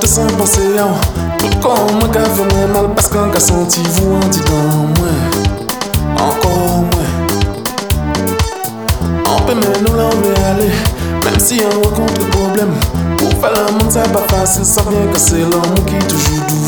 te sens penser à Tout comme moi qui fait moins mal parce qu'un gars senti vous en dit dans moi. Encore moins On peut même nous veut aller Même si on rencontre des problèmes Pour faire monde ça pas facile Ça vient que c'est l'homme qui toujours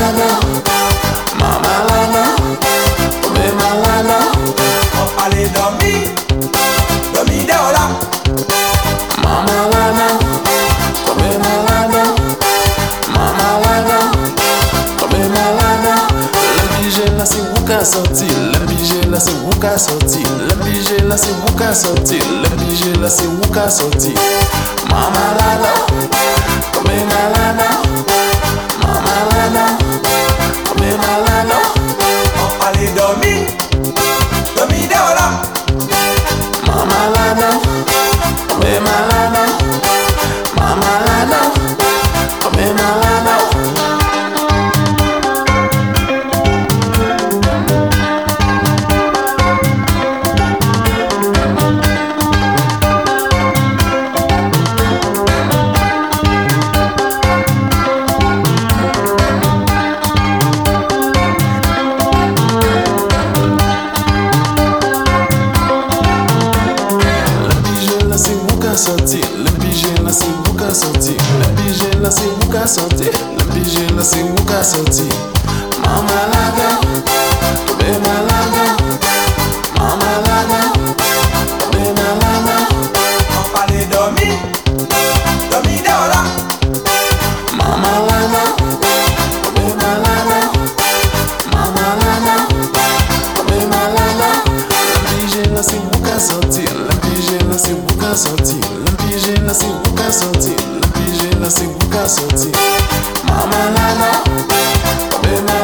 ka sorti L'ambige là c'est où ka sorti L'ambige là c'est où ka sorti L'ambige là c'est où ka sorti. Mama lana Come malana Mama lana la se ou santi La bije la se ou La la se ou ka santi Mama pije nan se wou ka soti Nan pije nan se wou ka soti Mama la la, bebe